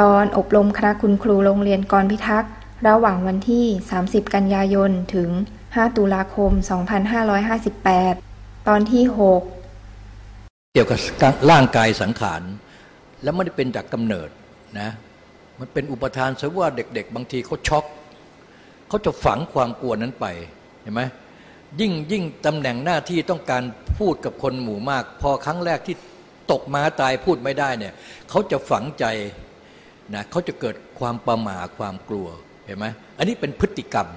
ตอนอบรมคณะคุณครูโรงเรียนกรพิทักษ์ ระหว่างวันที่ 30 กันยายน ถึง 5 ตุลาคม 2558 ตอนที่ 6 เกี่ยวกับร่างกายสังขาร แล้วไม่ได้เป็นจากกำเนิดนะ มันเป็นอุปทานซะว่าเด็กๆ บางทีเขาช็อก เขาจะฝังความกลัวนั้นไป เห็นไหมยิ่งยิ่งตำแหน่งหน้าที่ต้องการพูดกับคนหมู่มาก พอครั้งแรกที่ตกมาตายพูดไม่ได้เนี่ยเขาจะฝังใจ นะเขาจะเกิดความประหม่าความกลัวเห็นไหมอันนี้เป็นพฤติกรรม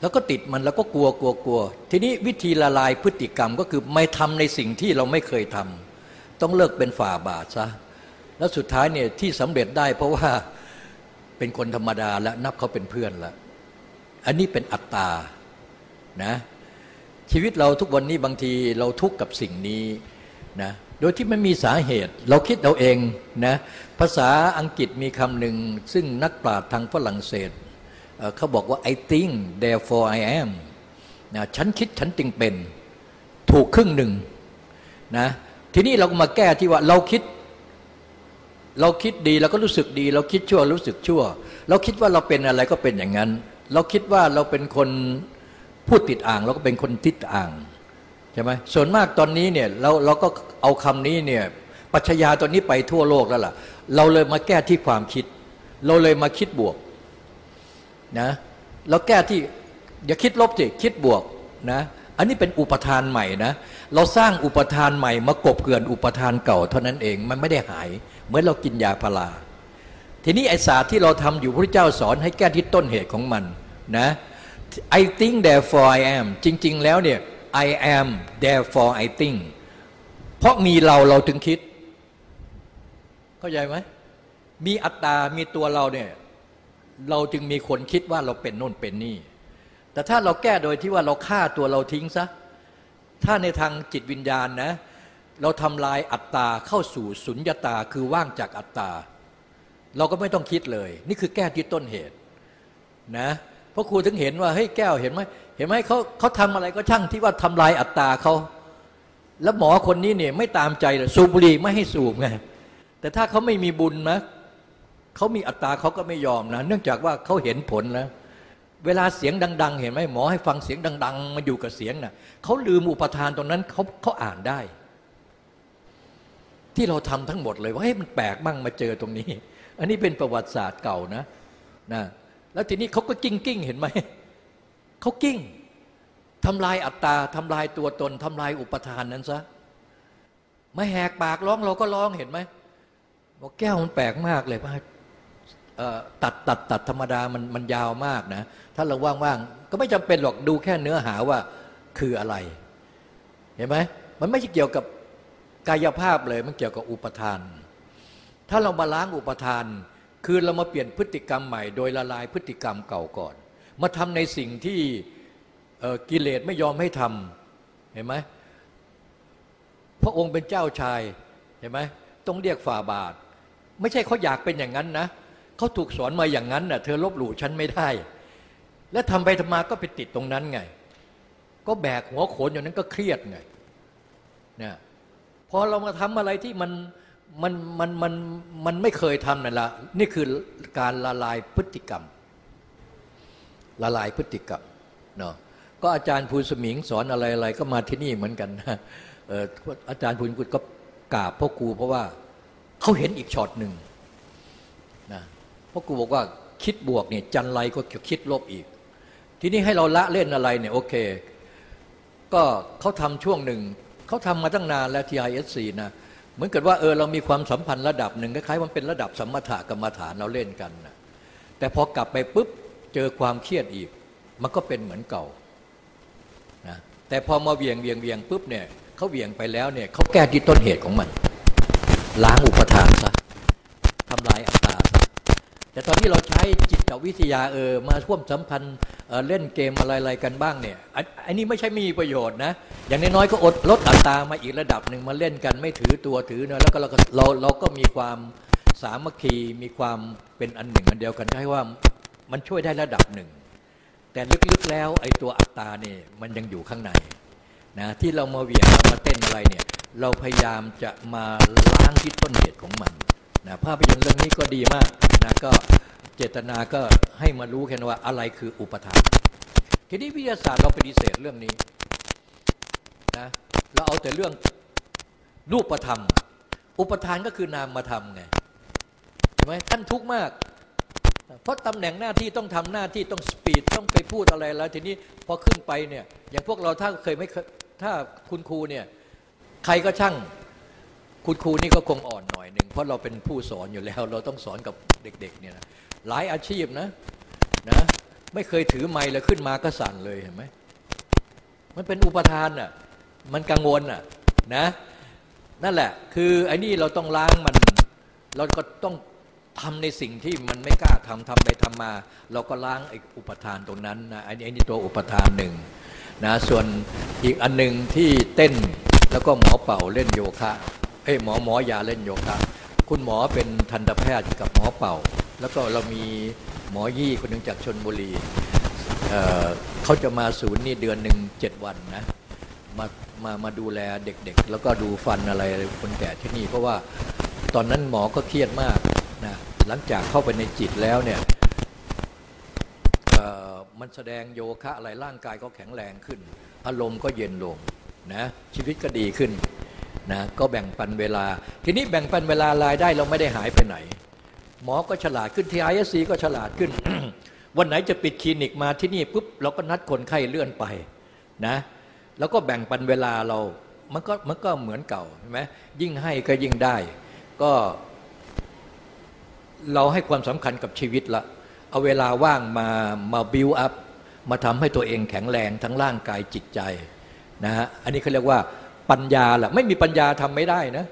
แล้วก็ติดมันแล้วก็กลัวกลัวกลัว ทีนี้วิธีละลายพฤติกรรมก็คือไม่ทำในสิ่งที่เราไม่เคยทำต้องเลิกเป็นฝ่าบาทซะแล้วสุดท้ายเนี่ยที่สำเร็จได้ เพราะว่าเป็นคนธรรมดาและนับเขาเป็นเพื่อนละอันนี้เป็นอัตตานะชีวิตเราทุกวันนี้บางทีเราทุกข์กับสิ่งนี้นะ โดยที่ไม่มีสาเหตุ เราคิดเอาเองนะภาษาอังกฤษมีคำหนึ่ง ซึ่งนักปราชญ์ทางฝรั่งเศสเขาบอกว่า I think therefore I am นะฉันคิดฉันจึงเป็น ถูกครึ่งหนึ่งนะทีนี้เราก็มาแก้ที่ว่าเราคิด เราคิดดีเราก็รู้สึกดี เราคิดชั่วรู้สึกชั่ว เราคิดว่าเราเป็นอะไรก็เป็นอย่างนั้น เราคิดว่าเราเป็นคนพูดติดอ่าง เราก็เป็นคนติดอ่าง ใช่ไหมส่วนมากตอนนี้เนี่ยเราเราก็เอาคำนี้เนี่ยปัชญาตอนนี้ไปทั่วโลกแล้วล่ะ เราเลยมาแก้ที่ความคิด เราเลยมาคิดบวกนะเราแก้ที่อย่าคิดลบสิคิดบวกนะอันนี้เป็นอุปทานใหม่นะเราสร้างอุปทานใหม่ มากบเกลื่อนอุปทานเก่าเท่านั้นเองมันไม่ได้หาย เหมือนเรากินยาพาราทีนี้ไอศาสตร์ที่เราทำอยู่พระเจ้าสอนให้แก้ที่ต้นเหตุของมันนะ I think therefore I am จริง ๆ แล้วเนี่ย I am therefore I think เพราะมีเราเราถึงคิด เข้าใจไหมมีอัตตา มีตัวเราเนี่ยเราจึงมีคนคิดว่าเราเป็นโน่นเป็นนี่ แต่ถ้าเราแก้โดยที่ว่าเราฆ่าตัวเราทิ้งซะ ถ้าในทางจิตวิญญาณนะ เราทำลายอัตตาเข้าสู่สุญญตาคือว่างจากอัตตา เราก็ไม่ต้องคิดเลย นี่คือแก้ที่ต้นเหตุนะ เพราะครูถึงเห็นว่าเฮ้ยแก้วเห็นไหม เห็นไหมเขาเขาทำอะไรก็ช่างที่ว่าทำลายอัตตาเขา แล้วหมอคนนี้เนี่ยไม่ตามใจเลยสูบบุหรี่ไม่ให้สูบไงแต่ถ้าเขาไม่มีบุญนะเขามีอัตตาเขาก็ไม่ยอมนะ เนื่องจากว่าเขาเห็นผลแล้วเวลาเสียงดัง ๆ เห็นไหมหมอให้ฟังเสียงดัง ๆ มาอยู่กับเสียงนะ่ะเขาลืมอุปทานตรงนั้นเขาเขาอ่านได้ ที่เราทำทั้งหมดเลยว่าเฮ้ยมันแปลกบ้างมาเจอตรงนี้ อันนี้เป็นประวัติศาสตร์เก่านะนะแล้วทีนี้เขาก็กิ้งกิ้งเห็นไหม เขากิ้งทำลายอัตตาทำลายตัวตนทำลายอุปทานนั้นซะไม่แหกปากร้องเราก็ร้องเห็นไหมบอกแก้วมันแปลกมากเลยพ่ตัดตัดตัดธรรมดามันมันยาวมากนะ ถ้าเราว่างๆ ก็ไม่จำเป็นหรอกดูแค่เนื้อหาว่าคืออะไร เห็นไหมมันไม่ใช่เกี่ยวกับกายภาพเลยมันเกี่ยวกับอุปทาน ถ้าเรามาล้างอุปทาน คือเรามาเปลี่ยนพฤติกรรมใหม่ โดยละลายพฤติกรรมเก่าก่อน มาทำในสิ่งที่กิเลสไม่ยอมให้ทำเห็นไหมพระองค์เป็นเจ้าชายเห็นไหมต้องเรียกฝ่าบาท ไม่ใช่เขาอยากเป็นอย่างนั้นนะเขาถูกสอนมาอย่างนั้นน่ะเธอลบหลู่ฉันไม่ได้ แล้วทำไปทำมาก็ไปติดตรงนั้นไง ก็แบกหัวโขนอย่างนั้นก็เครียดไงเนี่ยพอเรามาทำอะไรที่มันมันมันมันมันไม่เคยทำนั่นละนี่คือการละลายพฤติกรรม ละลายพฤติกรรมเนาะก็อาจารย์ภูสมิงสอนอะไรอะไรก็มาที่นี่เหมือนกันนะอาจารย์ภูนกุฎก็กราบพ่อครูเพราะว่าเขาเห็นอีกช็อตหนึ่งนะพ่อครูบอกว่าคิดบวกเนี่ยจัญไรก็คิดลบอีก ทีนี้ให้เราละเล่นอะไรเนี่ยโอเค ก็เขาทำช่วงหนึ่งเขาทำมาตั้งนานแล้ว TISC นะเหมือนกับว่าเออเรามีความสัมพันธ์ระดับหนึ่งคล้ายๆมันเป็นระดับสมถะกรรมฐานเราเล่นกันนะแต่พอกลับไปปุ๊บ เจอความเครียดอีก มันก็เป็นเหมือนเก่านะแต่พอมาเวียงเวียงเวียงปุ๊บเนี่ยเขาเวียงไปแล้วเนี่ยเขาแก้ที่ต้นเหตุของมัน ล้างอุปทานซะทำลายอัตตาซะแต่ตอนที่เราใช้จิตวิทยาเออมาร่วมสัมพันธ์เเล่นเกมอะไรๆกันบ้างเนี่ยอันนี้ไม่ใช่มีประโยชน์นะ อย่างน้อยๆก็อดลดอัตตามาอีกระดับหนึ่งมาเล่นกันไม่ถือตัวถือเนาะแล้วก็เราเราเราก็มีความสามัคคีมีความเป็นอันหนึ่งอันเดียวกันใช่ว่า มันช่วยได้ระดับหนึ่ง แต่ลึกๆแล้วไอ้ตัวอัตตาเนี่ยมันยังอยู่ข้างในนะที่เรามาเวียงเรามาเต้นอะไรเนี่ยเราพยายามจะมาล้างที่ต้นเหตุของมันนะภาพยนตร์เรื่องนี้ก็ดีมากนะก็เจตนาก็ให้มารู้แค่ว่าอะไรคืออุปทานทีนี้วิทยาศาสตร์เราปฏิเสธเรื่องนี้นะเราเอาแต่เรื่องรูปธรรม อุปทานก็คือนามธรรมไงใช่ไหมท่านทุกข์มาก เพราะตำแหน่งหน้าที่ต้องทำหน้าที่ต้องสปีดต้องไปพูดอะไรแล้วทีนี้พอขึ้นไปเนี่ยอย่างพวกเราถ้าเคยไม่ถ้าคุณครูเนี่ยใครก็ช่างคุณครูนี่ก็คงอ่อนหน่อยหนึ่งเพราะเราเป็นผู้สอนอยู่แล้ว เราต้องสอนกับเด็กๆเนี่ยนะหลายอาชีพนะนะไม่เคยถือไม้แล้วขึ้นมาก็สั่นเลยเห็นไหมมันเป็นอุปทานอะมันกังวลอะนะนั่นแหละ คือไอ้นี่เราต้องล้างมัน เราก็ต้อง ทำในสิ่งที่มันไม่กล้าทำทำไปทำมา เราก็ล้างไอ้อุปทานตรงนั้นนะไอ้นี่ตัวอุปทานหนึ่งนะส่วนอีกอันหนึ่งที่เต้นแล้วก็หมอเป่าเล่นโยคะเอ้หมอหมอยาเล่นโยคะ คุณหมอเป็นทันตแพทย์กับหมอเป่า แล้วก็เรามีหมอยี่คนหนึ่งจากชนบุรีเเขาจะมาศูนย์นี่เดือนหนึ่งเจ็ดวันนะมามามาดูแลเด็กๆ แล้วก็ดูฟันอะไรคนแก่ที่นี่ เพราะว่าตอนนั้นหมอก็เครียดมากนะ หลังจากเข้าไปในจิตแล้วเนี่ยมันแสดงโยคะอะไรร่างกายก็แข็งแรงขึ้น อารมณ์ก็เย็นลงนะชีวิตก็ดีขึ้นนะก็แบ่งปันเวลา ทีนี้แบ่งปันเวลารายได้เราไม่ได้หายไปไหน หมอก็ฉลาดขึ้นทีไอเอสซีก็ฉลาดขึ้น วันไหนจะปิดคลินิกมาที่นี่ปุ๊บเราก็นัดคนไข้เลื่อนไปนะแล้วก็แบ่งปันเวลาเรา มันก็มันก็เหมือนเก่าใช่ไหมยิ่งให้ก็ยิ่งได้ ก็ เราให้ความสำคัญกับชีวิตละเอาเวลาว่างมามาบิวอัพมาทำให้ตัวเองแข็งแรงทั้งร่างกายจิตใจนะฮะอันนี้เขาเรียกว่าปัญญาละไม่มีปัญญาทำไม่ได้นะ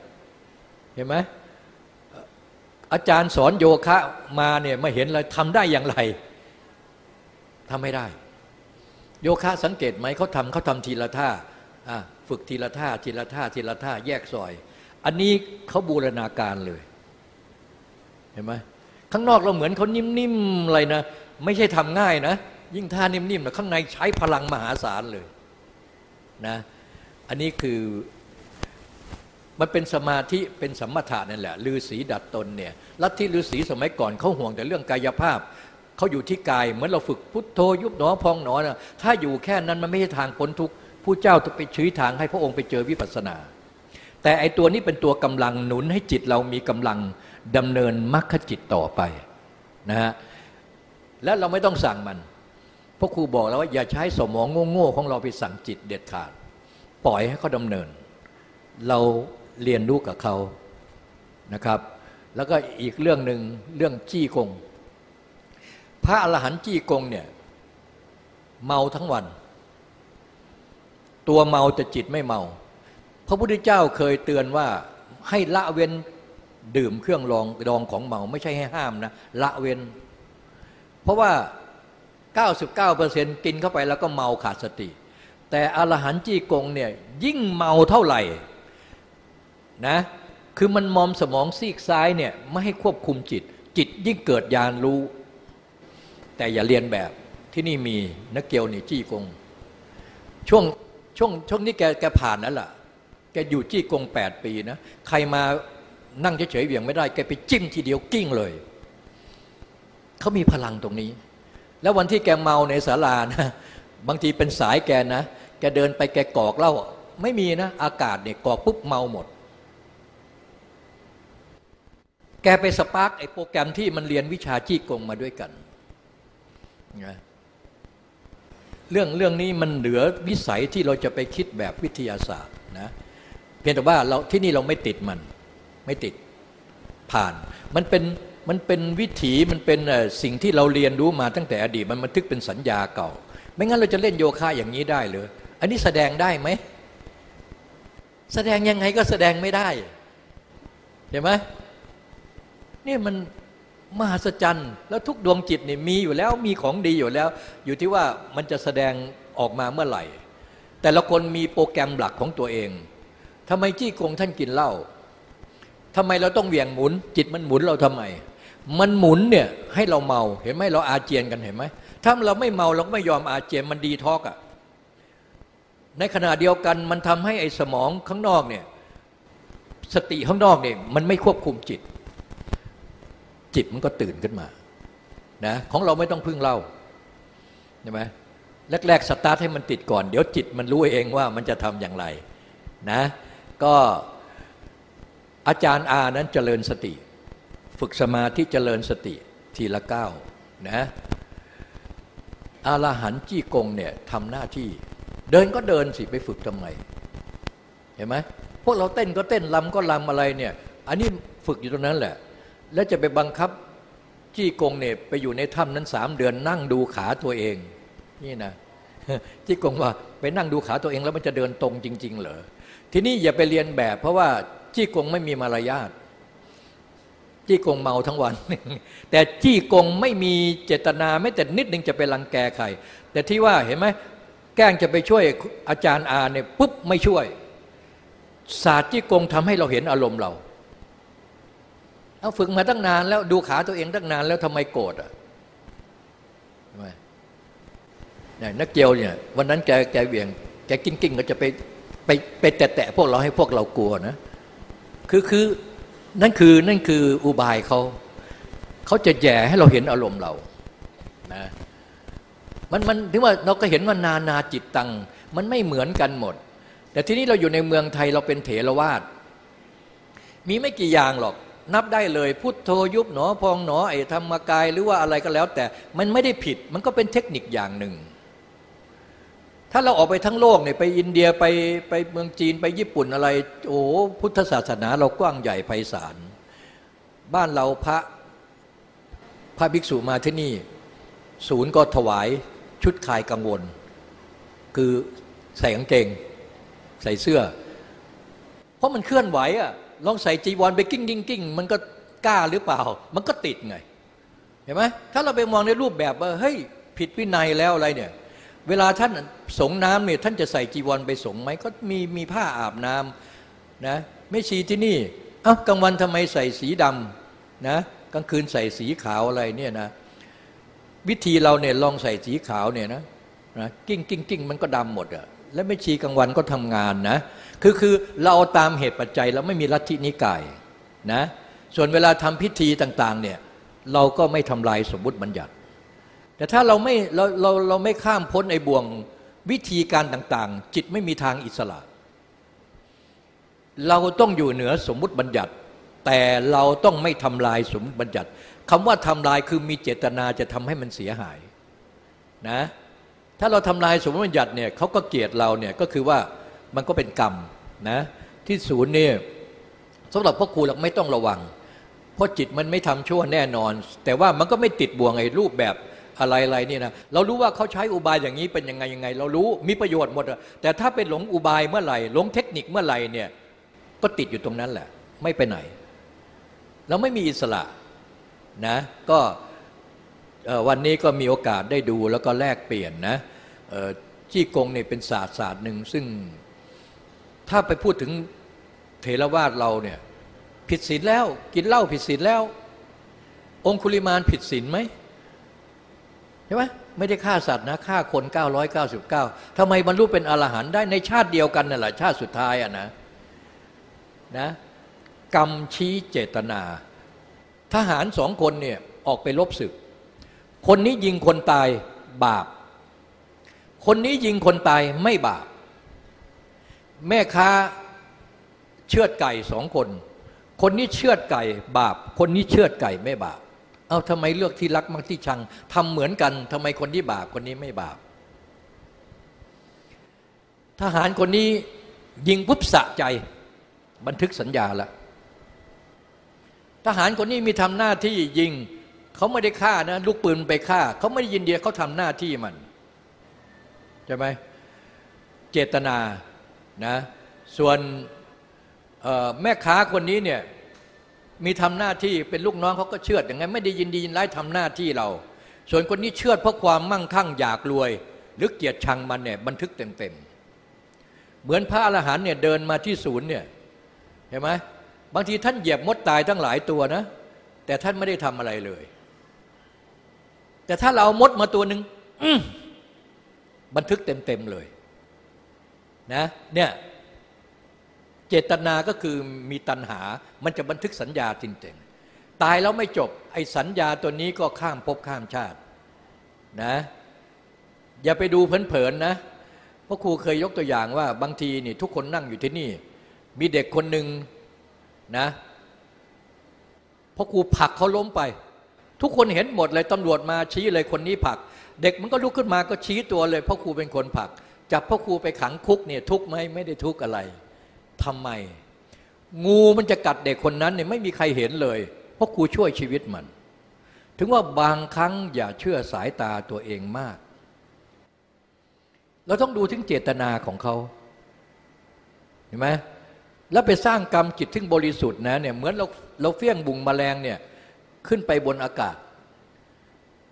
เห็นไหมอาจารย์สอนโยคะมาเนี่ยมาเห็นเลยทำได้อย่างไรทำไม่ได้ โยคะสังเกตไหมเขาทำเขาทำทีละท่าฝึกทีละท่าทีละท่าทีละท่าแยกซอย อันนี้เขาบูรณาการเลย เห็นไหมข้างนอกเราเหมือนเขานิ่มๆอะไรนะ ไม่ใช่ทำง่ายนะ ยิ่งท่านิ่มๆนะข้างในใช้พลังมหาศาลเลยนะอันนี้คือมันเป็นสมาธิเป็นสัมมาทานั่นแหละลือศีดัดตนเนี่ยลัทธิลือศีสมัยก่อนเขาห่วงแต่เรื่องกายภาพเขาอยู่ที่กายเหมือนเราฝึกพุทโธยุบหนอพองหนอนะถ้าอยู่แค่นั้นมันไม่ใช่ทางพ้นทุกผู้เจ้าจะไปชี้ทางให้พระองค์ไปเจอวิปัสสนา แต่ไอตัวนี้เป็นตัวกำลังหนุนให้จิตเรามีกำลังดำเนินมรรคจิตต่อไปนะฮะและเราไม่ต้องสั่งมันพราะครูบอกแล้วว่าอย่าใช้สมองโง่ๆของเราไปสั่งจิตเด็ดขาด ปล่อยให้เขาดำเนิน เราเรียนรู้กับเขานะครับ แล้วก็อีกเรื่องหนึ่งเรื่องจี้กง พระอรหันต์จี้กงเนี่ยเมาทั้งวัน ตัวเมาจะจิตไม่เมา พระพุทธเจ้าเคยเตือนว่าให้ละเว้นดื่มเครื่องรองดองของเมาไม่ใช่ให้ห้ามนะ ละเว้น เพราะว่า 99%กินเข้าไปแล้วก็เมาขาดสติ แต่อรหันต์จี้กงเนี่ยยิ่งเมาเท่าไหร่นะคือมันมอมสมองซีกซ้ายเนี่ยไม่ให้ควบคุมจิต จิตยิ่งเกิดยานรู้ แต่อย่าเรียนแบบที่นี่มีนักเกียวนี่จี้กง ช่วงช่วงช่วงนี้แกแกผ่านนั่นแหละ กอยู่จี้กงแปดปีนะ ใครมานั่งเฉยๆเบี่ยงไม่ได้ แกไปจิ้มทีเดียวกิ้งเลย เขามีพลังตรงนี้ แล้ววันที่แกเมาในศาลานะบางทีเป็นสายแกนะ แกเดินไปแกกอกเล่าไม่มีนะ อากาศเนี่ยกอกปุ๊บเมาหมด แกไปสปาร์กไอ้โปรแกรมที่มันเรียนวิชาจี้กงมาด้วยกันนะเรื่องเรื่องนี้มันเหลือวิสัยที่เราจะไปคิดแบบวิทยาศาสตร์นะ พียงแต่ว่าเราที่นี่เราไม่ติดมันไม่ติดผ่าน มันเป็นมันเป็นวิถีมันเป็นสิ่งที่เราเรียนรู้มาตั้งแต่อดีตมันบันทึกเป็นสัญญาเก่า ไม่งั้นเราจะเล่นโยคะอย่างนี้ได้เลยอันนี้แสดงได้ไหมแสดงยังไงก็แสดงไม่ได้เห็นไหมนี่มันมหัศจรรย์แล้วทุกดวงจิตนี่มีอยู่แล้วมีของดีอยู่แล้ว อยู่ที่ว่ามันจะแสดงออกมาเมื่อไหร่ แต่ละคนมีโปรแกรมหลักของตัวเอง ทำไมจี้กงท่านกินเหล้าทำไมเราต้องเหวี่ยงหมุน จิตมันหมุนเราทำไม มันหมุนเนี่ยให้เราเมาเห็นไหมเราอาเจียนกันเห็นไหมถ้าเราไม่เมาเราก็ไม่ยอมอาเจียนมันดีทอกอะ่ะในขณะเดียวกันมันทำให้ไอ้สมองข้างนอกเนี่ยสติข้างนอกเนี่ยมันไม่ควบคุมจิต จิตมันก็ตื่นขึ้นมานะของเราไม่ต้องพึ่งเล่าใช่ไหมแรกๆสตาร์ทให้มันติดก่อน เดี๋ยวจิตมันรู้เองว่ามันจะทำอย่างไรนะ ก็อาจารย์อานั้นเจริญสติ ฝึกสมาธิเจริญสติทีละก้าวนะอาลาหันจี้กงเนี่ยทำหน้าที่ เดินก็เดินสิไปฝึกทำไมเห็นไหมพวกเราเต้นก็เต้นลำก็ลำอะไรเนี่ย อันนี้ฝึกอยู่ตรงนั้นแหละ แล้วจะไปบังคับจี้กงเนี่ยไปอยู่ในถ้ำนั้นสามเดือนนั่งดูขาตัวเอง นี่นะจี้กงว่าไปนั่งดูขาตัวเองแล้วมันจะเดินตรงจริง ๆ เหรอ ทีนี้อย่าไปเรียนแบบ เพราะว่าจี้กงไม่มีมารยาทจี้กงเมาทั้งวัน แต่จี้กงไม่มีเจตนาไม่แต่นิดนึงจะไปรังแกใครแต่ที่ว่าเห็นไหมแกล้งจะไปช่วยอาจารย์อาเนี่ยปุ๊บไม่ช่วย ศาสตร์จี้กงทำให้เราเห็นอารมณ์เราเอาฝึกมาตั้งนานแล้วดูขาตัวเองตั้งนานแล้วทำไมโกรธอะทำไมเนี่ยนักเกียวเนี่ยวันนั้นแกแกเวียงแกกิ้งกิ้งก็จะไป ไปไปแตะพวกเราให้พวกเรากลัวนะ คือคือนั่นคือนั่นคืออุบายเขาเขาจะแย่ให้เราเห็นอารมณ์เรานะมันมันถึงว่าเราก็เห็นว่านานาจิตตัง มันไม่เหมือนกันหมด แต่ทีนี้เราอยู่ในเมืองไทยเราเป็นเถรวาทมีไม่กี่อย่างหรอกนับได้เลย พุทโธยุบหนอพองหนอไอ้ธรรมกายหรือว่าอะไรก็แล้ว แต่มันไม่ได้ผิดมันก็เป็นเทคนิคอย่างหนึ่ง ถ้าเราออกไปทั้งโลกเนี่ยไปอินเดียไปไปเมืองจีนไปญี่ปุ่นอะไร โอ้พุทธศาสนาเรากว้างใหญ่ไพศาลบ้านเราพระพระภิกษุมาที่นี่ ศูนย์ก็ถวายชุดคลายกังวล คือใส่กางเกง ใส่เสื้อ เพราะมันเคลื่อนไหวอะลองใส่จีวรไปกิ้งกิ้งกิ้งมันก็กล้าหรือเปล่า มันก็ติดไง เห็นไหมถ้าเราไปมองในรูปแบบว่าเฮ้ยผิดวินัยแล้วอะไรเนี่ย เวลาท่านสงน้ำเนี่ยท่านจะใส่จีวรไปสงไหมก็มีมีผ้าอาบน้ำนะไม่ชีที่นี่อ้าวกลางวันทำไมใส่สีดำนะกลางคืนใส่สีขาวอะไรเนี่ยนะวิธีเราเนี่ยลองใส่สีขาวเนี่ยนะนะกลิ้งกลิ้งกลิ้งมันก็ดำหมดอะแล้วแม่ชีกลางวันก็ทำงานนะคือคือเราเอาตามเหตุปัจจัยเราไม่มีลัทธินิกายนะส่วนเวลาทำพิธีต่างๆเนี่ยเราก็ไม่ทำลายสมมุติบัญญัติ แต่ถ้าเราไม่เราเราเราไม่ข้ามพ้นไอ้บ่วงวิธีการต่างๆ จิตไม่มีทางอิสระ เราต้องอยู่เหนือสมมุติบัญญัติ แต่เราต้องไม่ทำลายสมมติบัญญัติคำว่าทำลายคือมีเจตนาจะทำให้มันเสียหายนะถ้าเราทำลายสมมติบัญญัติเนี่ยเขาก็เกลียดเราเนี่ยก็คือว่ามันก็เป็นกรรมนะที่ศูนย์เนี่ยสำหรับพ่อครูเราไม่ต้องระวัง เพราะจิตมันไม่ทำชั่วแน่นอน แต่ว่ามันก็ไม่ติดบ่วงไอ้รูปแบบ อะไรอะไรนี่นะเรารู้ว่าเขาใช้อุบายอย่างนี้เป็นยังไงยังไง เรารู้มีประโยชน์หมดแต่ถ้าเป็นหลงอุบายเมื่อไหร่หลงเทคนิคเมื่อไหร่เนี่ยก็ติดอยู่ตรงนั้นแหละ ไม่ไปไหน เราไม่มีอิสระนะก็วันนี้ก็มีโอกาสได้ดูแล้วก็แลกเปลี่ยนนะจี้กงเนี่ยเป็นศาสตร์ศาสตร์หนึ่งซึ่งถ้าไปพูดถึงเทรวาสเราเนี่ยผิดศีลแล้ว กินเหล้าผิดศีลแล้ว องคุลิมานผิดศีลไหม ใช่ไหมไม่ได้ฆ่าสัตว์นะฆ่าคน 999ทำไมบรรลุเป็นอรหันต์ได้ในชาติเดียวกันนั่นแหละชาติสุดท้ายอะนะนะกรรมชี้เจตนา ทหารสองคนเนี่ยออกไปลบศึก คนนี้ยิงคนตายบาป คนนี้ยิงคนตายไม่บาป แม่ค้าเชือดไก่สองคน คนนี้เชือดไก่บาป คนนี้เชือดไก่ไม่บาป เอาทำไมเลือกที่รักมักที่ชังทำเหมือนกันทำไมคนที่บาปคนนี้ไม่บาป ทหารคนนี้ยิงปุ๊บสะใจ บันทึกสัญญาล้วทหารคนนี้มีทำหน้าที่ยิงเขาไม่ได้ฆ่านะลูกปืนไปฆ่าเขาไม่ได้ยินเดียเขาทำหน้าที่มันใช่ไหมเจตนานะส่วนแม่ค้าคนนี้เนี่ย มีทำหน้าที่เป็นลูกน้องเขาก็เชื่ออย่างไงไม่ได้ยินดียินร้ายทำหน้าที่เรา ส่วนคนนี้เชื่อเพราะความมั่งคั่งอยากรวย หรือเกียรติชังมันเนี่ยบันทึกเต็มๆเหมือนพระอรหันต์เนี่ยเดินมาที่ศูนย์เนี่ยเห็นไหมบางทีท่านเหยียบมดตายทั้งหลายตัวนะ แต่ท่านไม่ได้ทำอะไรเลย แต่ถ้าเราเอามดมาตัวหนึ่งบันทึกเต็มๆเลย นะ เนี่ย เจตนาก็คือมีตัณหา มันจะบันทึกสัญญาจริงๆ ตายแล้วไม่จบ ไอ้สัญญาตัวนี้ก็ข้ามภพข้ามชาตินะอย่าไปดูเพลินๆนะเพราะครูเคยยกตัวอย่างว่าบางทีนี่ทุกคนนั่งอยู่ที่นี่ มีเด็กคนหนึ่งนะพราะครูผลักเขาล้มไป ทุกคนเห็นหมดเลยตำรวจมาชี้เลยคนนี้ผลัก เด็กมันก็ลุกขึ้นมาก็ชี้ตัวเลยเพราะครูเป็นคนผลัก จับพ่อครูไปขังคุกเนี่ยทุกไหมไม่ได้ทุกอะไร ทำไม งูมันจะกัดเด็กคนนั้นเนี่ยไม่มีใครเห็นเลย เพราะครูช่วยชีวิตมัน ถึงว่าบางครั้งอย่าเชื่อสายตาตัวเองมาก เราต้องดูถึงเจตนาของเขาเห็นไหมแล้วไปสร้างกรรมจิตที่บริสุทธิ์นะเนี่ยเหมือนเราเราเฟี้ยงบุงมแมลงเนี่ยขึ้นไปบนอากาศ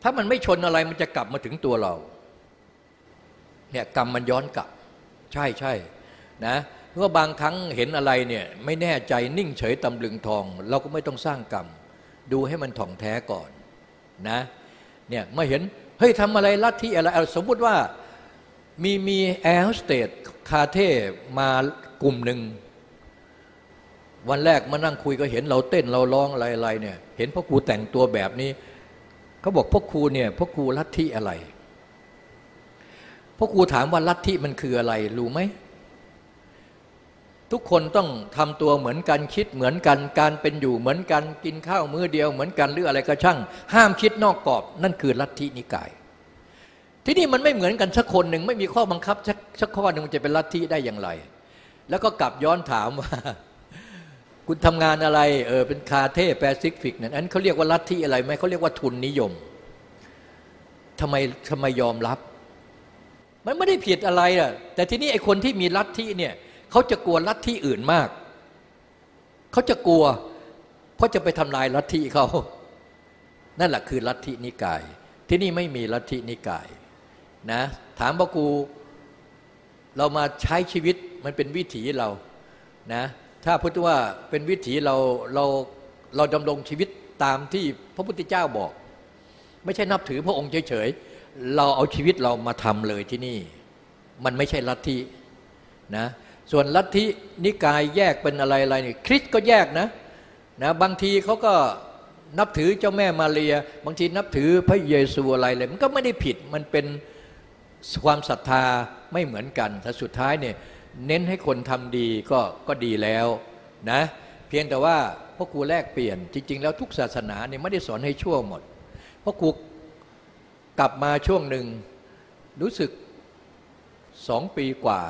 ถ้ามันไม่ชนอะไรมันจะกลับมาถึงตัวเราเนี่ยกรรมมันย้อนกลับ ใช่ใช่นะ เพราะบางครั้งเห็นอะไรเนี่ยไม่แน่ใจนิ่งเฉยตำลึงทอง เราก็ไม่ต้องสร้างกรรม ดูให้มันถ่องแท้ก่อนนะเนี่ยมาเห็นเฮ้ยทำอะไรลัทธิอะไรสมมุติว่ามีมีแอร์โฮสเตสคาเธ่ย์มากลุ่มหนึ่ง วันแรกมานั่งคุยก็เห็นเราเต้นเราร้องอะไรๆเนี่ยเห็นพ่อครูแต่งตัวแบบนี้เขาบอกพ่อครูเนี่ยพ่อครูลัทธิอะไรพ่อครูถามว่าลัทธิมันคืออะไรรู้ไหม ทุกคนต้องทำตัวเหมือนกันคิดเหมือนกันการเป็นอยู่เหมือนกันกินข้าวมื้อเดียวเหมือนกันหรืออะไรก็ช่าง ห้ามคิดนอกกรอบนั่นคือลัทธินิกาย ที่นี่มันไม่เหมือนกันสักคนหนึ่งไม่มีข้อบังคับสักข้อหนึ่งมันจะเป็นลัทธิได้อย่างไร แล้วก็กลับย้อนถามว่า คุณทำงานอะไรเออเป็นคาเท่แปซิฟิกนั่นอันเขาเรียกว่าลัทธิอะไรไหมเขาเรียกว่าทุนนิยมทำไมทำไมยอมรับ มันไม่ได้ผิดอะไรอะแต่ที่นี้ไอ้คนที่มีลัทธิเนี่ย เขาจะกลัวลัทธิอื่นมาก เขาจะกลัว เพราะจะไปทำลายลัทธิเขา นั่นแหละคือลัทธินิกาย ที่นี่ไม่มีลัทธินิกายนะ ถามพ่อกูเรามาใช้ชีวิตมันเป็นวิถีเรานะถ้าพุทธว่าเป็นวิถีเราเราเราดำรงชีวิตตามที่พระพุทธเจ้าบอก ไม่ใช่นับถือพระองค์เฉยๆเราเอาชีวิตเรามาทำเลยที่นี่ มันไม่ใช่ลัทธินะ ส่วนลัทธินิกายแยกเป็นอะไรอะไรนี่คริสก็แยกนะนะบางทีเขาก็นับถือเจ้าแม่มาเรีย บางทีนับถือพระเยซูอะไรเลย มันก็ไม่ได้ผิดมันเป็นความศรัทธาไม่เหมือนกันแต่สุดท้ายเนี่ยเน้นให้คนทำดีก็ก็ดีแล้วนะเพียงแต่ว่าพ่อครูแลกเปลี่ยนจริง ๆ แล้วทุกศาสนาเนี่ยไม่ได้สอนให้ชั่วหมดพ่อครูกลับมาช่วงหนึ่งรู้สึกสองปีกว่า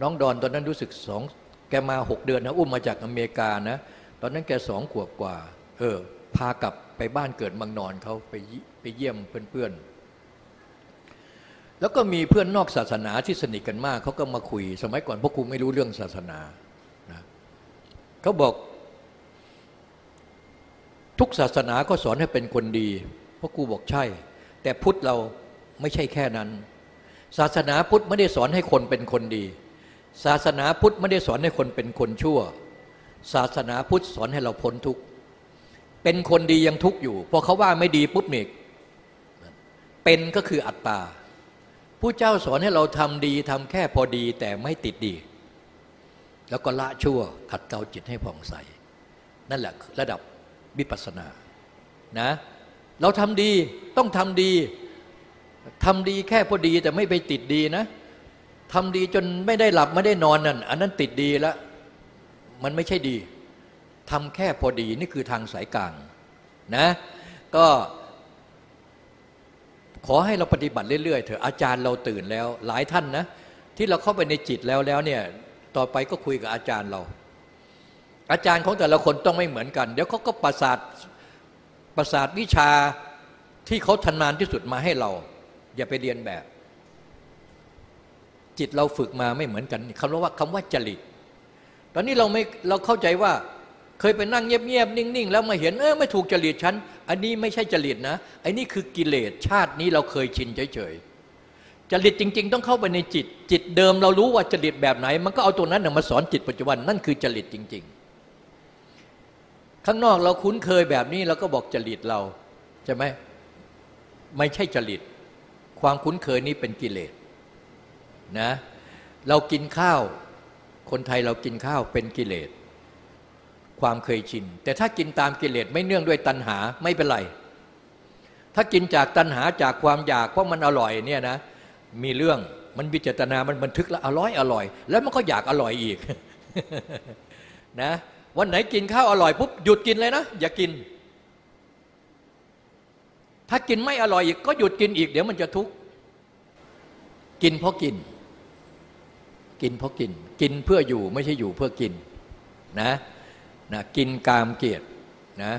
น้องดอนตอนนั้นรู้สึกสองแกมาหกเดือนนะอุ้มมาจากอเมริกานะ ตอนนั้นแกสองขวบกว่า เออ พากลับไปบ้านเกิดมังนอนเขาไปไปเยี่ยมเพื่อนๆ แล้วก็มีเพื่อนนอกศาสนาที่สนิทกันมากเขาก็มาคุย สมัยก่อนพวกกูไม่รู้เรื่องศาสนานะเขาบอก ทุกศาสนาก็สอนให้เป็นคนดีพวกกูบอกใช่ แต่พุทธเราไม่ใช่แค่นั้น ศาสนาพุทธไม่ได้สอนให้คนเป็นคนดี ศาสนาพุทธไม่ได้สอนให้คนเป็นคนชั่ว ศาสนาพุทธสอนให้เราพ้นทุกข์เป็นคนดียังทุกข์อยู่พอเขาว่าไม่ดีปุ๊บเนี่ยเป็นก็คืออัตตาผู้เจ้าสอนให้เราทำดีทำแค่พอดีแต่ไม่ติดดี แล้วก็ละชั่วขัดเกลาจิตให้ผ่องใส นั่นแหละระดับวิปัสสนานะเราทำดีต้องทำดีทำดีแค่พอดีแต่ไม่ไปติดดีนะ ทำดีจนไม่ได้หลับไม่ได้นอนนั่นอันนั้นติดดีแล้ว มันไม่ใช่ดีทำแค่พอดีนี่คือทางสายกลางนะก็ขอให้เราปฏิบัติเรื่อยๆเถอะอาจารย์เราตื่นแล้ว หลายท่านนะที่เราเข้าไปในจิตแล้วแล้วเนี่ยต่อไปก็คุยกับอาจารย์เรา อาจารย์ของแต่ละคนต้องไม่เหมือนกัน เดี๋ยวเขาก็ประสาทประสาทวิชาที่เขาทนานที่สุดมาให้เรา อย่าไปเรียนแบบ จิตเราฝึกมาไม่เหมือนกันคำว่าคำว่าจริต ตอนนี้เราไม่เราเข้าใจว่าเคยไปนั่งเงียบๆนิ่งๆ แล้วมาเห็นเออไม่ถูกจริตฉัน อันนี้ไม่ใช่จริตนะไอ้นี่คือกิเลสชาตินี้เราเคยชินเฉยๆจริตจริง ๆ ต้องเข้าไปในจิต จิตเดิมเรารู้ว่าจริตแบบไหน มันก็เอาตัวนั้นมาสอนจิตปัจจุบันนั่นคือจริตจริง ๆ ข้างนอกเราคุ้นเคยแบบนี้เราก็บอกจริตเราใช่ไหมไม่ใช่จริต ความคุ้นเคยนี้เป็นกิเลส นะเรากินข้าว คนไทยเรากินข้าวเป็นกิเลส ความเคยชิน แต่ถ้ากินตามกิเลสไม่เนื่องด้วยตัณหาไม่เป็นไร ถ้ากินจากตัณหาจากความอยากเพราะมันอร่อยเนี่ยนะมีเรื่องมันวิจตนามันบันทึกแล้วอร่อยอร่อย แล้วมันก็อยากอร่อยอีกนะวันไหนกินข้าวอร่อยปุ๊บหยุดกินเลยนะอย่ากิน ถ้ากินไม่อร่อยอีกก็หยุดกินอีก เดี๋ยวมันจะทุกข์กินเพราะกิน กินเพราะกิน กินเพื่ออยู่ไม่ใช่อยู่เพื่อกินนะนะกินกามเกียรตินะ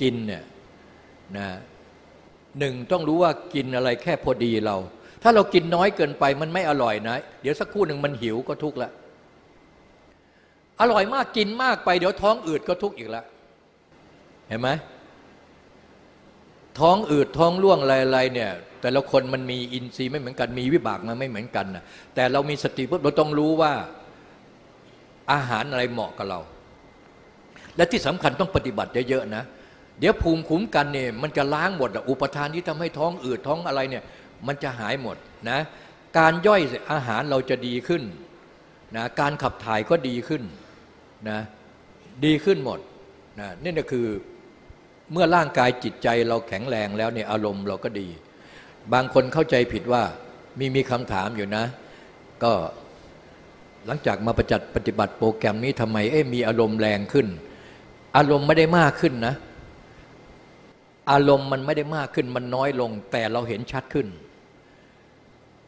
กินเนี่ยนะหนึ่งต้องรู้ว่ากินอะไรแค่พอดีเรา ถ้าเรากินน้อยเกินไปมันไม่อร่อยนะ เดี๋ยวสักครู่หนึ่งมันหิวก็ทุกข์ละอร่อยมากกินมากไป เดี๋ยวท้องอืดก็ทุกข์อีกแล้วเห็นไหมท้องอืดท้องร่วงอะไรๆเนี่ย แต่ละคนมันมีอินทรีย์ไม่เหมือนกันมีวิบากมันไม่เหมือนกันนะแต่เรามีสติปุ๊บเราต้องรู้ว่าอาหารอะไรเหมาะกับเรา และที่สำคัญต้องปฏิบัติเยอะๆนะ เดี๋ยวภูมิคุ้มกันเนี่ยมันจะล้างหมดอุปทานที่ทำให้ท้องอืดท้องอะไรเนี่ยมันจะหายหมดนะการย่อยอาหารเราจะดีขึ้นนะการขับถ่ายก็ดีขึ้นนะดีขึ้นหมดนะนี่ก็คือเมื่อร่างกายจิตใจเราแข็งแรงแล้วเนี่ยอารมณ์เราก็ดี บางคนเข้าใจผิดว่ามีมีคำถามอยู่นะ ก็หลังจากมาประจัดปฏิบัติโปรแกรมนี้ทำไมเอ๊มีอารมณ์แรงขึ้น อารมณ์ไม่ได้มากขึ้นนะ อารมณ์มันไม่ได้มากขึ้น มันน้อยลง แต่เราเห็นชัดขึ้น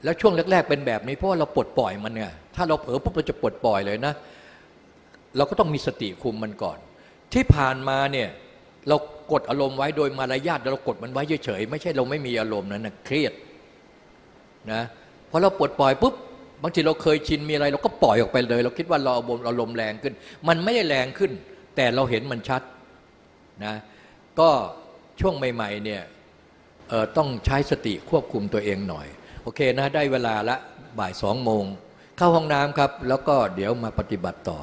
แล้วช่วงแรก ๆ เป็นแบบนี้เพราะว่าเราปลดปล่อยมันเนี่ยถ้าเราเผลอปุ๊บเราจะปลดปล่อยเลยนะ เราก็ต้องมีสติคุมมันก่อน ที่ผ่านมาเนี่ย เรากดอารมณ์ไว้โดยมารยาทเรากดมันไว้เฉยๆไม่ใช่เราไม่มีอารมณ์นั้นนะเครียดนะพอเราปลดปล่อยปุ๊บบางทีเราเคยชินมีอะไร เราก็ปล่อยออกไปเลย เราคิดว่าเราอารมณ์เราลมแรงขึ้น มันไม่ได้แรงขึ้น แต่เราเห็นมันชัดนะก็ช่วงใหม่ๆเนี่ยต้องใช้สติควบคุมตัวเองหน่อย โอเคนะได้เวลาละบ่ายสองโมง เข้าห้องน้ำครับ แล้วก็เดี๋ยวมาปฏิบัติต่อ